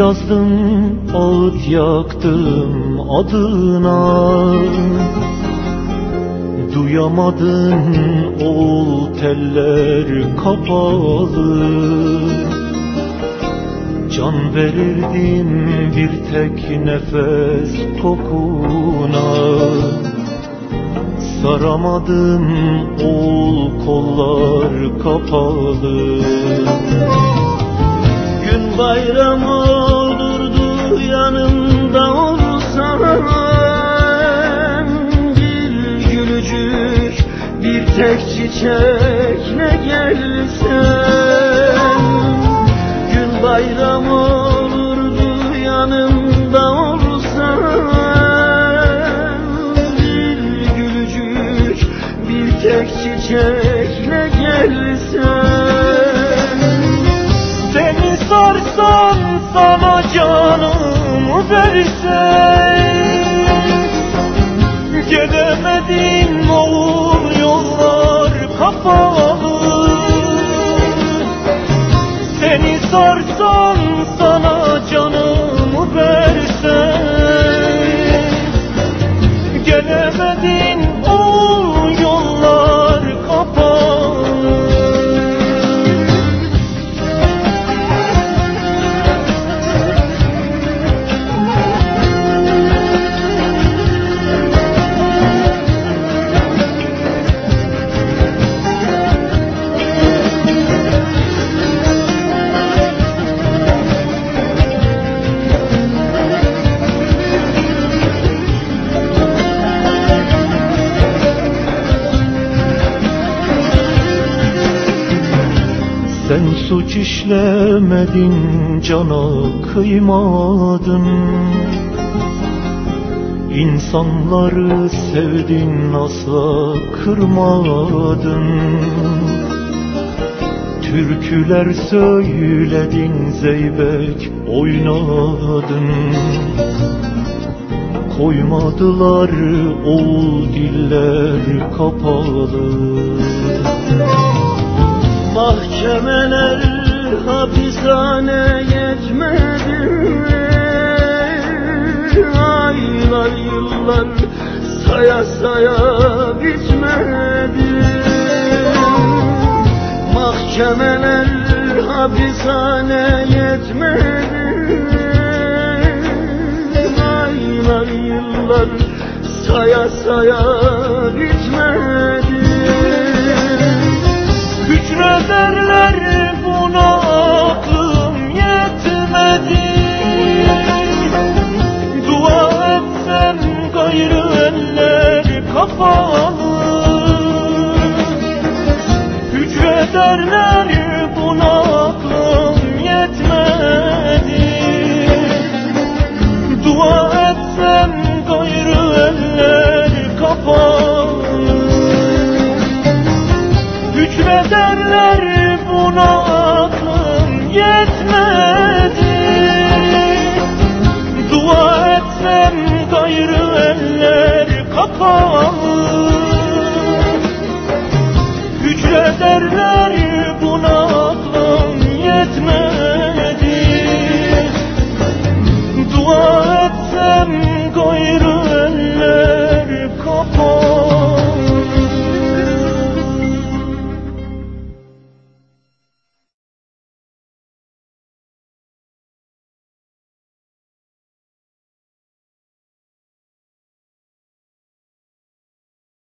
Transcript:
Yazdım ağıt yaktım adına. Duyamadın oğul teller kapalı. Can verirdim bir tek nefes kokuna Saramadım oğul kollar kapalı bayram olurdu yanımda olsan Bir gülücük bir tek çiçekle gelsen Gün bayram olurdu yanımda olsan Bir gülücük bir tek çiçekle gelsen sana canımı versem Gelemedin oğul yollar kapalı. Seni sarsan sana canımı versem Gelemedin suç işlemedin cana kıymadın. İnsanları sevdin asla kırmadın. Türküler söyledin zeybek oynadın. Koymadılar oğul diller kapalı Mahkemeler hapishane yetmedi Aylar yıllar saya saya bitmedi. Mahkemeler hapishane yetmedi Aylar yıllar saya saya bitmedi Hücrederler buna aklım yetmedi. Dua etsem gayrı eller kapalı. Hücrederler Hücrederler